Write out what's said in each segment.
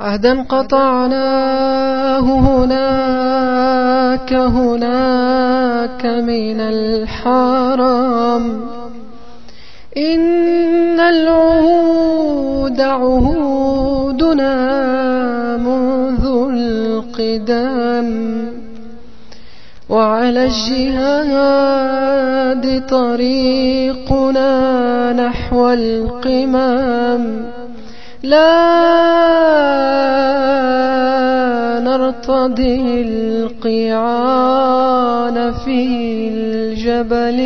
عهدا قطعناه هناك هناك من الحرام. إن العهود عهودنا منذ القدام. وعلى الجهاد طريقنا نحو القمام. لا نرتضي القيعان في الجبل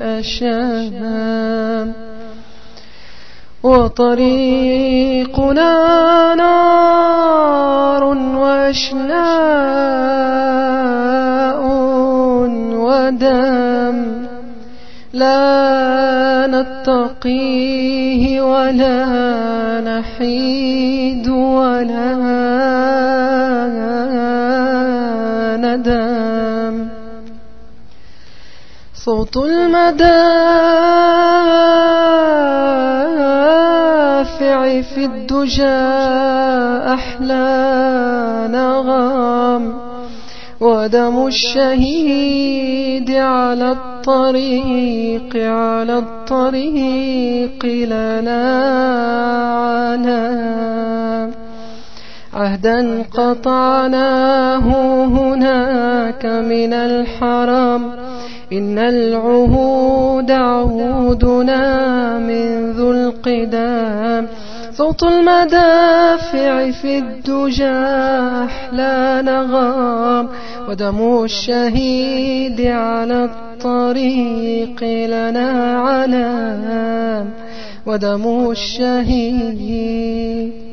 الأشام. وطريقنا نار وأشناء ودم. لا نتقيه ولا نحيد. ندم صوت المدافع في الدجى أحلى نغم ودم الشهيد على الطريق على الطريق لنا عهدا قطعناه هناك من الحرم إن العهود عهودنا من ذو القدام. صوت المدافع في الدجى أحلى نغام. ودم الشهيد على الطريق لنا علام. ودم الشهيد